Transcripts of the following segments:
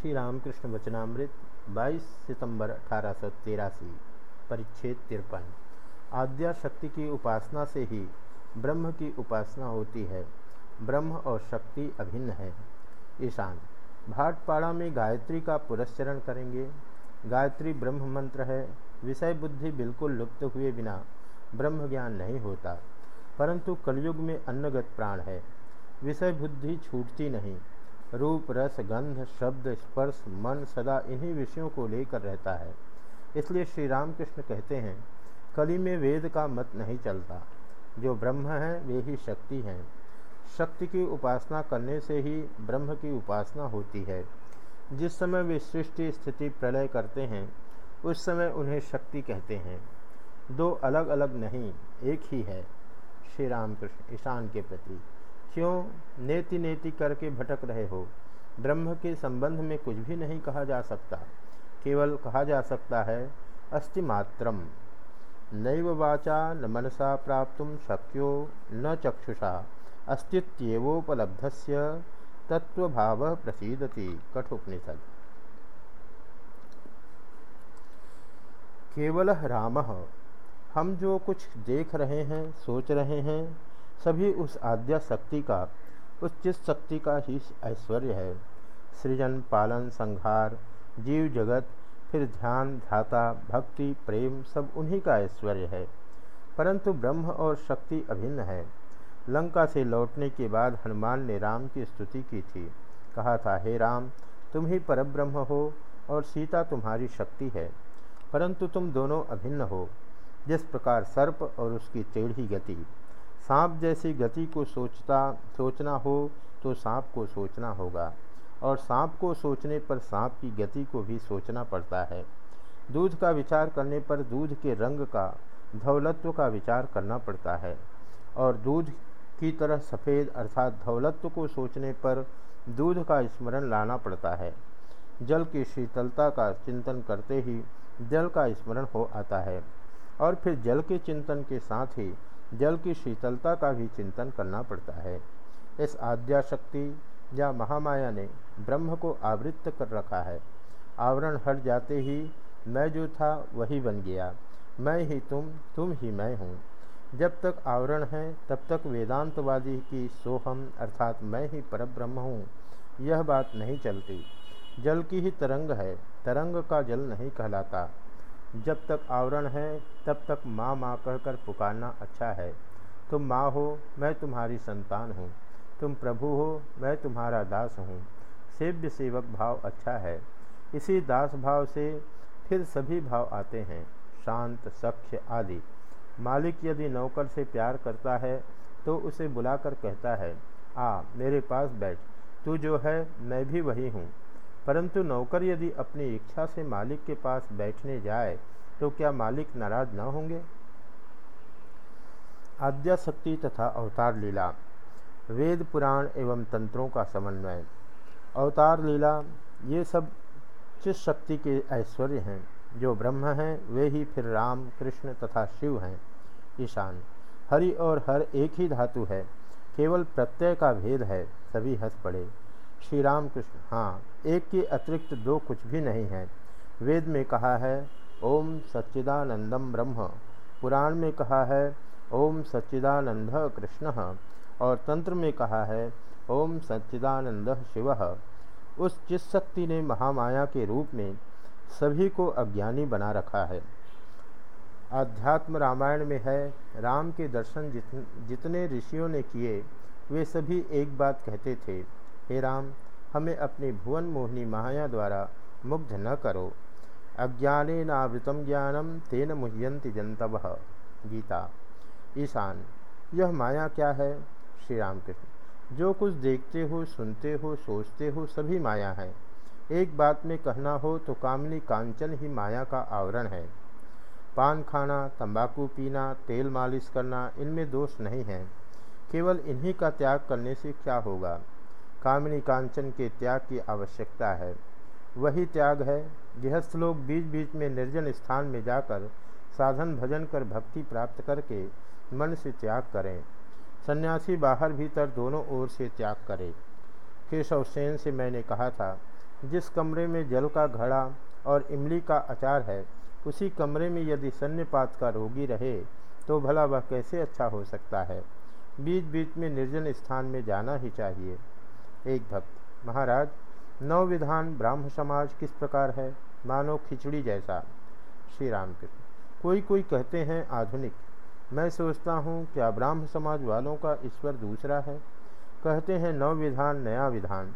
श्री रामकृष्ण वचनामृत 22 सितंबर अठारह परिच्छेद तिरपन। आद्या शक्ति की उपासना से ही ब्रह्म की उपासना होती है। ब्रह्म और शक्ति अभिन्न है। ईशान, भाटपाड़ा में गायत्री का पुरस्चरण करेंगे। गायत्री ब्रह्म मंत्र है। विषय बुद्धि बिल्कुल लुप्त हुए बिना ब्रह्म ज्ञान नहीं होता। परंतु कलयुग में अन्नगत प्राण है। विषय बुद्धि छूटती नहीं। रूप, रस, गंध, शब्द, स्पर्श, मन सदा इन्हीं विषयों को लेकर रहता है। इसलिए श्री रामकृष्ण कहते हैं, कली में वेद का मत नहीं चलता। जो ब्रह्म है, वे ही शक्ति हैं। शक्ति की उपासना करने से ही ब्रह्म की उपासना होती है। जिस समय वे सृष्टि स्थिति प्रलय करते हैं, उस समय उन्हें शक्ति कहते हैं। दो अलग अलग नहीं, एक ही है। श्री रामकृष्ण ईशान के प्रति। क्यों नेति नेति करके भटक रहे हो? ब्रह्म के संबंध में कुछ भी नहीं कहा जा सकता। केवल कहा जा सकता है, अस्ति मात्रम। नैव वाचा न मनसा प्राप्त शक्यो न चक्षुषा। अस्तित्वोपलब्ध से तत्वभाव प्रसीदति। कठोपनिषद। केवल राम। हम जो कुछ देख रहे हैं, सोच रहे हैं सभी उस आद्या शक्ति का, उस चित शक्ति का ही ऐश्वर्य है। सृजन, पालन, संहार, जीव जगत, फिर ध्यान ध्याता भक्ति, प्रेम सब उन्हीं का ऐश्वर्य है। परंतु ब्रह्म और शक्ति अभिन्न है। लंका से लौटने के बाद हनुमान ने राम की स्तुति की थी। कहा था, हे राम, तुम ही परब्रह्म हो और सीता तुम्हारी शक्ति है। परंतु तुम दोनों अभिन्न हो। जिस प्रकार सर्प और उसकी टेढ़ी गति सांप जैसी गति को सोचता, सोचना हो तो सांप को सोचना होगा। और सांप को सोचने पर सांप की गति को भी सोचना पड़ता है। दूध का विचार करने पर दूध के रंग का, धौलत्व का विचार करना पड़ता है। और दूध की तरह सफ़ेद अर्थात धौलत्व को सोचने पर दूध का स्मरण लाना पड़ता है। जल की शीतलता का चिंतन करते ही जल का स्मरण हो आता है। और फिर जल के चिंतन के साथ ही जल की शीतलता का भी चिंतन करना पड़ता है। इस आद्या शक्ति या महामाया ने ब्रह्म को आवृत्त कर रखा है। आवरण हट जाते ही मैं जो था वही बन गया। मैं ही तुम तुम ही मैं हूँ। जब तक आवरण है, तब तक वेदांतवादी की सोहम अर्थात मैं ही परब्रह्म हूँ। यह बात नहीं चलती। जल की ही तरंग है। तरंग का जल नहीं कहलाता। जब तक आवरण है, तब तक माँ माँ कहकर पुकारना अच्छा है। तुम माँ हो, मैं तुम्हारी संतान हूँ। तुम प्रभु हो, मैं तुम्हारा दास हूँ। सेव्य सेवक भाव अच्छा है। इसी दास भाव से फिर सभी भाव आते हैं, शांत, सख्य आदि। मालिक यदि नौकर से प्यार करता है तो उसे बुलाकर कहता है, आ, मेरे पास बैठ। तू जो है, मैं भी वही हूँ। परंतु नौकर यदि अपनी इच्छा से मालिक के पास बैठने जाए तो क्या मालिक नाराज़ न होंगे? आद्याशक्ति तथा अवतार लीला। वेद, पुराण एवं तंत्रों का समन्वय। अवतार लीला, ये सब चित शक्ति के ऐश्वर्य हैं, जो ब्रह्म हैं, वे ही फिर राम, कृष्ण तथा शिव हैं। ईशान, हरि और हर एक ही धातु है। केवल प्रत्यय का भेद है, सभी हंस पड़े। श्री राम कृष्ण हाँ एक के अतिरिक्त दो कुछ भी नहीं है। वेद में कहा है, ओम सच्चिदानंदम ब्रह्म। पुराण में कहा है, ओम सच्चिदानंद कृष्ण। और तंत्र में कहा है, ओम सच्चिदानंद शिव। उस जिस शक्ति ने महामाया के रूप में सभी को अज्ञानी बना रखा है। आध्यात्म रामायण में है, राम के दर्शन जितने ऋषियों ने किए, वे सभी एक बात कहते थे हे राम, हमें अपनी भुवन मोहिनी माया द्वारा मुग्ध न करो। अज्ञानेनावृतम ज्ञानम तेन मुह्यंति जंतव गीता। ईशान। यह माया क्या है? श्री राम कृष्ण जो कुछ देखते हो, सुनते हो, सोचते हो, सभी माया है। एक बात में कहना हो तो कामनी कांचन ही माया का आवरण है। पान खाना, तंबाकू पीना, तेल मालिश करना, इनमें दोष नहीं है। केवल इन्हीं का त्याग करने से क्या होगा? कामिनी कांचन के त्याग की आवश्यकता है। वही त्याग है गृहस्थ लोग बीच बीच में निर्जन स्थान में जाकर साधन भजन कर भक्ति प्राप्त करके मन से त्याग करें। सन्यासी बाहर भीतर दोनों ओर से त्याग करे। केशव सेन से मैंने कहा था, जिस कमरे में जल का घड़ा और इमली का अचार है, उसी कमरे में यदि सन्निपात का रोगी रहे तो भला वह कैसे अच्छा हो सकता है? बीच बीच में निर्जन स्थान में जाना ही चाहिए। एक भक्त, महाराज नव विधान ब्राह्म समाज किस प्रकार है? मानो खिचड़ी जैसा। श्री राम कृष्ण कोई कोई कहते हैं आधुनिक। मैं सोचता हूँ, क्या ब्राह्म समाज वालों का ईश्वर दूसरा है? कहते हैं नव विधान नया विधान,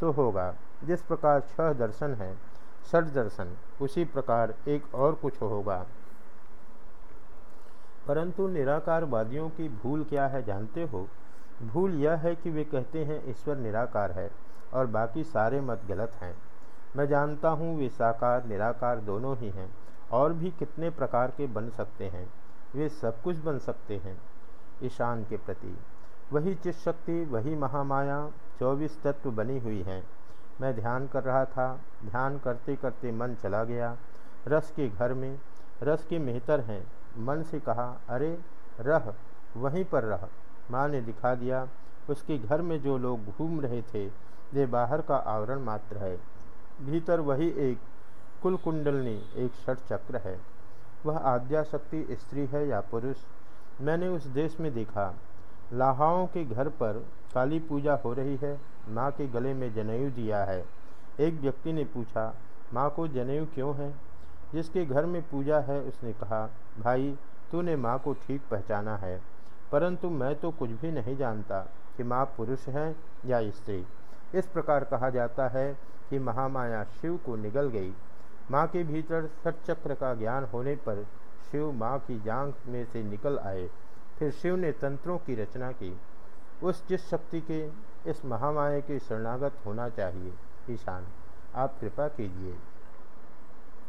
सो होगा। जिस प्रकार छह दर्शन है षठ दर्शन, उसी प्रकार एक और कुछ होगा। परंतु निराकारवादियों की भूल क्या है, जानते हो? भूल यह है कि वे कहते हैं, ईश्वर निराकार है और बाकी सारे मत गलत हैं। मैं जानता हूँ वे साकार, निराकार दोनों ही हैं और भी कितने प्रकार के बन सकते हैं। वे सब कुछ बन सकते हैं ईशान के प्रति। वही चित शक्ति वही महामाया, चौबीस तत्व बनी हुई हैं। मैं ध्यान कर रहा था, ध्यान करते करते मन चला गया। रस के घर में, रस के मेहतर हैं। मन से कहा, अरे, रह, वहीं पर रह। माँ ने दिखा दिया, उसके घर में जो लोग घूम रहे थे, वे बाहर का आवरण मात्र है। भीतर वही एक कुल कुंडलनी एक षट चक्र है। वह आद्याशक्ति स्त्री है या पुरुष? मैंने उस देश में देखा। लाहाओं के घर पर काली पूजा हो रही है। माँ के गले में जनेऊ दिया है। एक व्यक्ति ने पूछा, माँ को जनेऊ क्यों है? जिसके घर में पूजा है, उसने कहा, भाई, तूने माँ को ठीक पहचाना है। परंतु मैं तो कुछ भी नहीं जानता कि माँ पुरुष है या स्त्री। इस प्रकार कहा जाता है कि महामाया शिव को निगल गई। माँ के भीतर सटचक्र का ज्ञान होने पर शिव माँ की जांग में से निकल आए। फिर शिव ने तंत्रों की रचना की। उस जिस शक्ति के, इस महामाया के शरणागत होना चाहिए, ईशान, आप कृपा कीजिए।